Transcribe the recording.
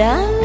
dan